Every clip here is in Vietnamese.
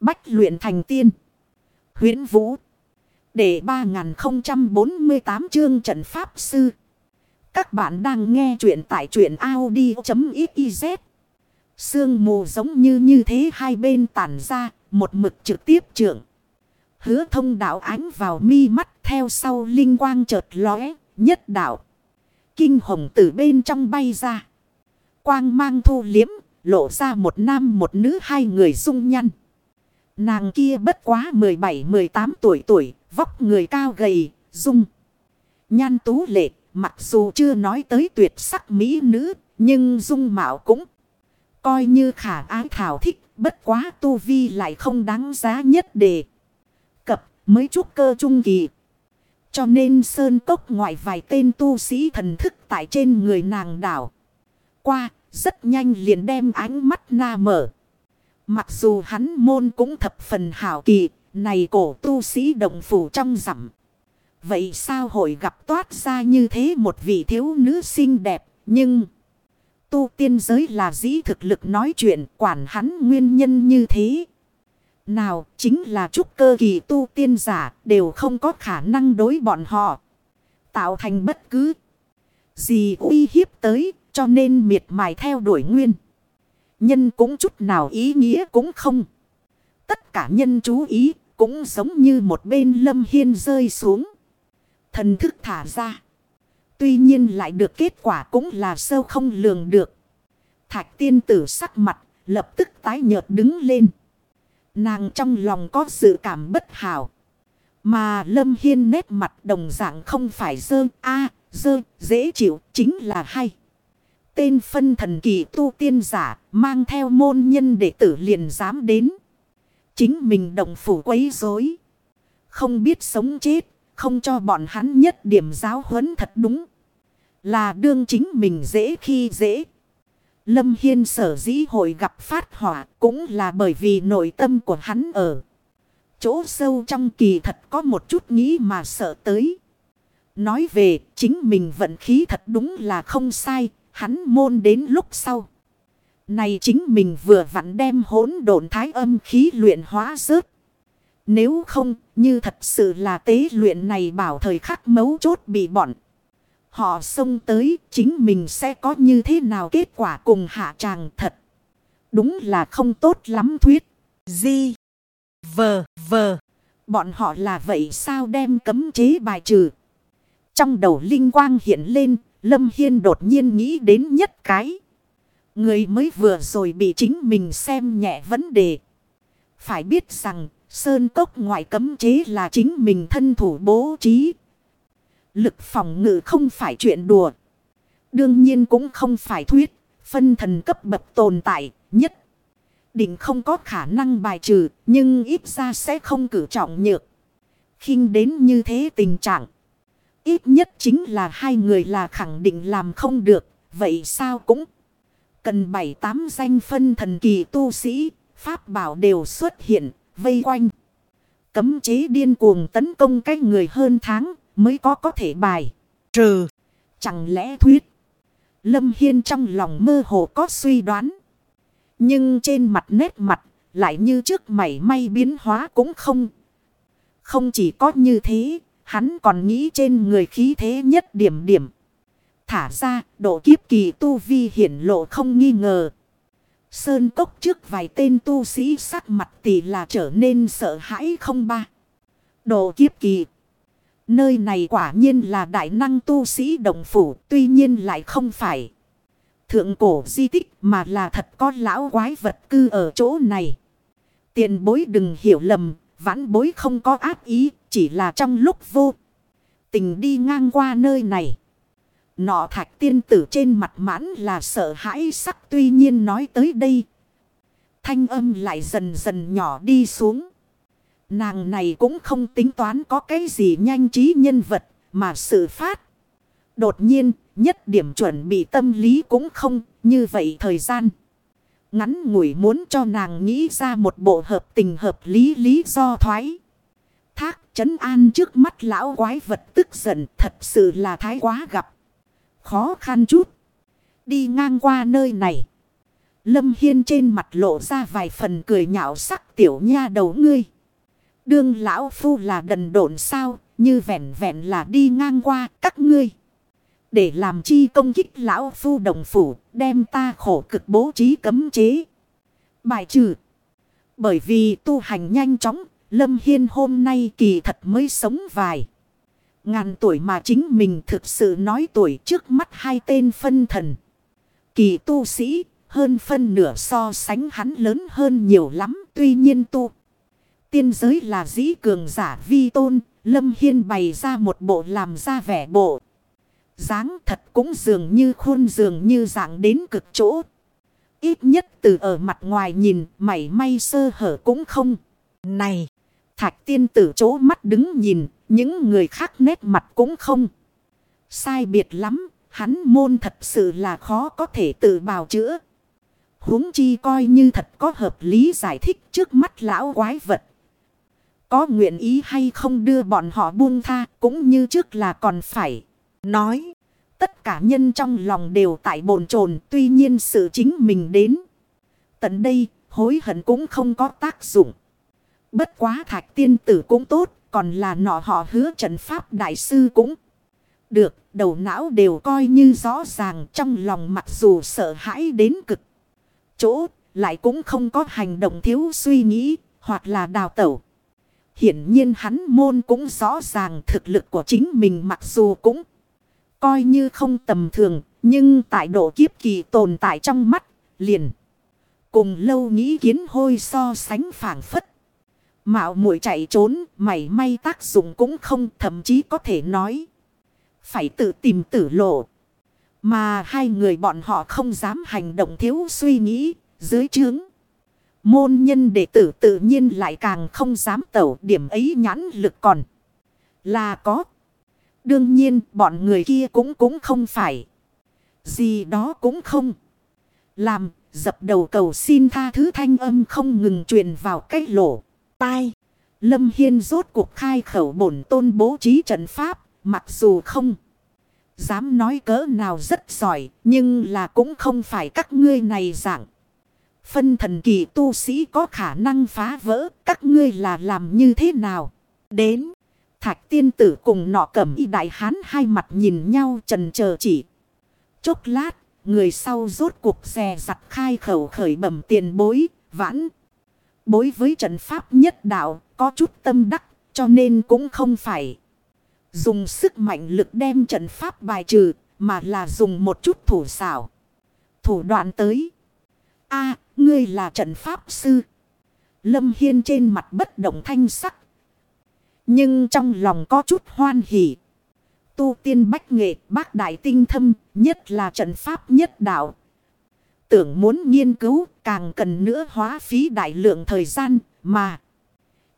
Bách luyện thành tiên. huyễn Vũ. Để 3048 chương trận pháp sư. Các bạn đang nghe truyện tại truyện Audi.xyz. Sương mù giống như như thế hai bên tản ra, một mực trực tiếp trưởng. Hứa thông đạo ánh vào mi mắt theo sau linh quang chợt lóe, nhất đạo. Kinh hồng từ bên trong bay ra. Quang mang thu liếm, lộ ra một nam một nữ hai người dung nhăn. Nàng kia bất quá 17-18 tuổi tuổi, vóc người cao gầy, dung. Nhan tú lệ, mặc dù chưa nói tới tuyệt sắc mỹ nữ, nhưng dung mạo cũng coi như khả ái thảo thích, bất quá tu vi lại không đáng giá nhất đề. Cập mới chút cơ trung kỳ. Cho nên sơn cốc ngoại vài tên tu sĩ thần thức tại trên người nàng đảo. Qua, rất nhanh liền đem ánh mắt na mở. Mặc dù hắn môn cũng thập phần hảo kỳ, này cổ tu sĩ động phủ trong rằm. Vậy sao hội gặp toát ra như thế một vị thiếu nữ xinh đẹp, nhưng... Tu tiên giới là dĩ thực lực nói chuyện, quản hắn nguyên nhân như thế. Nào, chính là trúc cơ kỳ tu tiên giả, đều không có khả năng đối bọn họ. Tạo thành bất cứ gì uy hiếp tới, cho nên miệt mài theo đuổi nguyên. Nhân cũng chút nào ý nghĩa cũng không. Tất cả nhân chú ý cũng giống như một bên lâm hiên rơi xuống. Thần thức thả ra. Tuy nhiên lại được kết quả cũng là sâu không lường được. Thạch tiên tử sắc mặt lập tức tái nhợt đứng lên. Nàng trong lòng có sự cảm bất hảo. Mà lâm hiên nét mặt đồng dạng không phải dơ, a, dơ, dễ chịu, chính là hay. Tên phân thần kỳ tu tiên giả mang theo môn nhân đệ tử liền dám đến. Chính mình đồng phủ quấy rối Không biết sống chết, không cho bọn hắn nhất điểm giáo huấn thật đúng. Là đương chính mình dễ khi dễ. Lâm Hiên sở dĩ hội gặp phát hỏa cũng là bởi vì nội tâm của hắn ở. Chỗ sâu trong kỳ thật có một chút nghĩ mà sợ tới. Nói về chính mình vận khí thật đúng là không sai, hắn môn đến lúc sau. Này chính mình vừa vặn đem hỗn độn thái âm khí luyện hóa rớt. Nếu không, như thật sự là tế luyện này bảo thời khắc mấu chốt bị bọn. Họ xông tới, chính mình sẽ có như thế nào kết quả cùng hạ tràng thật. Đúng là không tốt lắm thuyết. Di. Vờ, vờ. Bọn họ là vậy sao đem cấm chế bài trừ. Trong đầu linh quang hiện lên, Lâm Hiên đột nhiên nghĩ đến nhất cái. Người mới vừa rồi bị chính mình xem nhẹ vấn đề. Phải biết rằng, sơn cốc ngoại cấm chế là chính mình thân thủ bố trí. Lực phòng ngự không phải chuyện đùa. Đương nhiên cũng không phải thuyết, phân thần cấp bậc tồn tại, nhất. Định không có khả năng bài trừ, nhưng ít ra sẽ không cử trọng nhược. khinh đến như thế tình trạng. Ít nhất chính là hai người là khẳng định làm không được. Vậy sao cũng cần bảy tám danh phân thần kỳ tu sĩ. Pháp bảo đều xuất hiện, vây quanh. Cấm chế điên cuồng tấn công cái người hơn tháng mới có có thể bài. Trừ. Chẳng lẽ thuyết. Lâm Hiên trong lòng mơ hồ có suy đoán. Nhưng trên mặt nét mặt lại như trước mảy may biến hóa cũng không. Không chỉ có như thế, Hắn còn nghĩ trên người khí thế nhất điểm điểm. Thả ra, độ kiếp kỳ tu vi hiển lộ không nghi ngờ. Sơn cốc trước vài tên tu sĩ sắc mặt tỷ là trở nên sợ hãi không ba. Độ kiếp kỳ. Nơi này quả nhiên là đại năng tu sĩ đồng phủ, tuy nhiên lại không phải. Thượng cổ di tích mà là thật có lão quái vật cư ở chỗ này. Tiền bối đừng hiểu lầm, vãn bối không có ác ý, chỉ là trong lúc vô tình đi ngang qua nơi này. Nọ thạch tiên tử trên mặt mãn là sợ hãi sắc tuy nhiên nói tới đây. Thanh âm lại dần dần nhỏ đi xuống. Nàng này cũng không tính toán có cái gì nhanh trí nhân vật mà sự phát. Đột nhiên nhất điểm chuẩn bị tâm lý cũng không như vậy thời gian. Ngắn ngủi muốn cho nàng nghĩ ra một bộ hợp tình hợp lý lý do thoái thác chấn an trước mắt lão quái vật tức giận thật sự là thái quá gặp. Khó khăn chút. Đi ngang qua nơi này. Lâm Hiên trên mặt lộ ra vài phần cười nhạo sắc tiểu nha đầu ngươi. Đương lão phu là đần độn sao, như vẹn vẹn là đi ngang qua các ngươi. Để làm chi công kích lão phu đồng phủ, đem ta khổ cực bố trí cấm chế. Bài trừ. Bởi vì tu hành nhanh chóng, Lâm Hiên hôm nay kỳ thật mới sống vài. Ngàn tuổi mà chính mình thực sự nói tuổi trước mắt hai tên phân thần. Kỳ tu sĩ, hơn phân nửa so sánh hắn lớn hơn nhiều lắm, tuy nhiên tu. Tiên giới là dĩ cường giả vi tôn, Lâm Hiên bày ra một bộ làm ra vẻ bộ dáng thật cũng dường như khuôn dường như dạng đến cực chỗ. Ít nhất từ ở mặt ngoài nhìn mảy may sơ hở cũng không. Này, thạch tiên tử chỗ mắt đứng nhìn, những người khác nét mặt cũng không. Sai biệt lắm, hắn môn thật sự là khó có thể tự bào chữa. huống chi coi như thật có hợp lý giải thích trước mắt lão quái vật. Có nguyện ý hay không đưa bọn họ buông tha cũng như trước là còn phải. Nói. Tất cả nhân trong lòng đều tại bồn chồn, Tuy nhiên sự chính mình đến. Tận đây, hối hận cũng không có tác dụng. Bất quá thạch tiên tử cũng tốt. Còn là nọ họ hứa trận pháp đại sư cũng được. Đầu não đều coi như rõ ràng, trong lòng mặc dù sợ hãi đến cực. Chỗ lại cũng không có hành động thiếu suy nghĩ, hoặc là đào tẩu. Hiển nhiên hắn môn cũng rõ ràng thực lực của chính mình mặc dù cũng coi như không tầm thường. Nhưng tại độ kiếp kỳ tồn tại trong mắt, liền. Cùng lâu nghĩ kiến hôi so sánh phản phất. Mạo muội chạy trốn, mảy may tác dụng cũng không, thậm chí có thể nói. Phải tự tìm tử lộ. Mà hai người bọn họ không dám hành động thiếu suy nghĩ, dưới chướng. Môn nhân đệ tử tự nhiên lại càng không dám tẩu, điểm ấy nhãn lực còn. Là có. Đương nhiên bọn người kia cũng cũng không phải. Gì đó cũng không. Làm dập đầu cầu xin tha thứ thanh âm không ngừng truyền vào cái lỗ. Tai. Lâm Hiên rốt cuộc khai khẩu bổn tôn bố trí trận pháp. Mặc dù không. Dám nói cỡ nào rất giỏi. Nhưng là cũng không phải các ngươi này dạng. Phân thần kỳ tu sĩ có khả năng phá vỡ. Các ngươi là làm như thế nào? Đến. Thạch tiên tử cùng nọ cẩm y đại hán hai mặt nhìn nhau trần chờ chỉ. Chốc lát, người sau rốt cuộc xè giặt khai khẩu khởi bẩm tiền bối, vãn. Bối với trận pháp nhất đạo, có chút tâm đắc, cho nên cũng không phải. Dùng sức mạnh lực đem trận pháp bài trừ, mà là dùng một chút thủ xảo. Thủ đoạn tới. a ngươi là trận pháp sư. Lâm Hiên trên mặt bất động thanh sắc. Nhưng trong lòng có chút hoan hỉ. Tu tiên bách nghệ, bác đại tinh thâm, nhất là trận pháp nhất đạo. Tưởng muốn nghiên cứu, càng cần nữa hóa phí đại lượng thời gian, mà.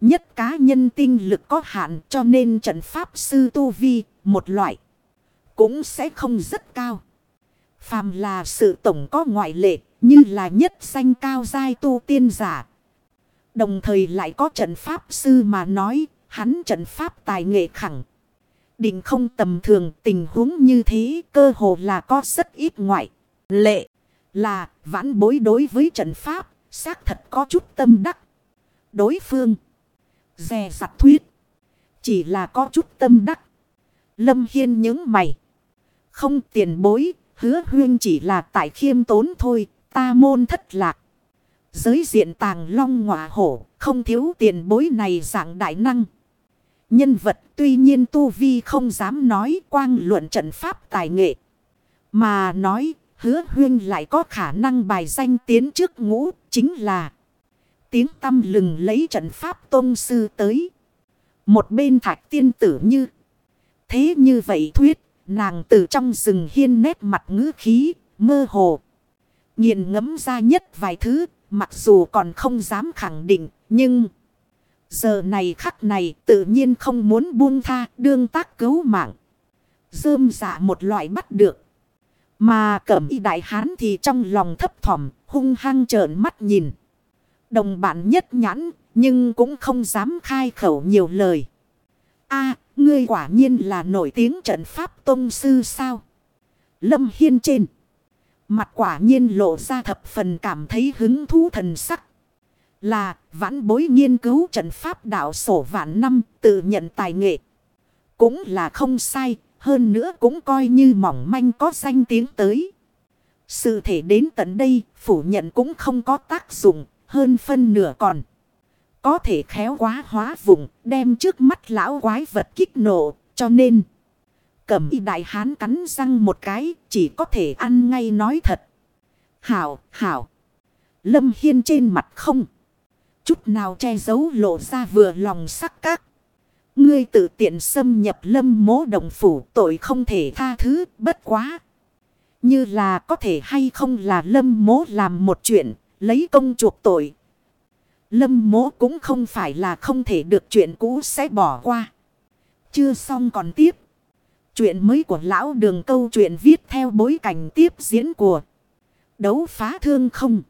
Nhất cá nhân tinh lực có hạn, cho nên trận pháp sư tu vi, một loại, cũng sẽ không rất cao. Phàm là sự tổng có ngoại lệ, như là nhất danh cao giai tu tiên giả. Đồng thời lại có trận pháp sư mà nói Hắn trận pháp tài nghệ khẳng. Định không tầm thường, tình huống như thế cơ hồ là có rất ít ngoại. Lệ là vãn bối đối với trận pháp, xác thật có chút tâm đắc. Đối phương. Dè sặt thuyết. Chỉ là có chút tâm đắc. Lâm Hiên những mày. Không tiền bối. Hứa huyên chỉ là tại khiêm tốn thôi. Ta môn thất lạc. Giới diện tàng long ngọa hổ. Không thiếu tiền bối này dạng đại năng. Nhân vật tuy nhiên Tu Vi không dám nói quang luận trận pháp tài nghệ. Mà nói hứa huyên lại có khả năng bài danh tiến trước ngũ chính là tiếng tâm lừng lấy trận pháp tôn sư tới. Một bên thạch tiên tử như. Thế như vậy thuyết, nàng từ trong rừng hiên nét mặt ngữ khí, mơ hồ. Nghiền ngấm ra nhất vài thứ, mặc dù còn không dám khẳng định, nhưng... Giờ này khắc này tự nhiên không muốn buông tha đương tác cứu mạng. Dơm dạ một loại bắt được. Mà cẩm y đại hán thì trong lòng thấp thỏm, hung hăng trợn mắt nhìn. Đồng bạn nhất nhãn, nhưng cũng không dám khai khẩu nhiều lời. a, ngươi quả nhiên là nổi tiếng trận pháp tông sư sao? Lâm Hiên trên. Mặt quả nhiên lộ ra thập phần cảm thấy hứng thú thần sắc. Là vãn bối nghiên cứu trận pháp đạo sổ vạn năm tự nhận tài nghệ. Cũng là không sai, hơn nữa cũng coi như mỏng manh có danh tiếng tới. Sự thể đến tận đây, phủ nhận cũng không có tác dụng, hơn phân nửa còn. Có thể khéo quá hóa vùng, đem trước mắt lão quái vật kích nộ, cho nên... Cẩm y đại hán cắn răng một cái, chỉ có thể ăn ngay nói thật. Hảo, hảo. Lâm Hiên trên mặt không. Chút nào che giấu lộ ra vừa lòng sắc các. Ngươi tự tiện xâm nhập lâm mố đồng phủ tội không thể tha thứ bất quá. Như là có thể hay không là lâm mố làm một chuyện, lấy công chuộc tội. Lâm mố cũng không phải là không thể được chuyện cũ sẽ bỏ qua. Chưa xong còn tiếp. Chuyện mới của lão đường câu chuyện viết theo bối cảnh tiếp diễn của đấu phá thương không.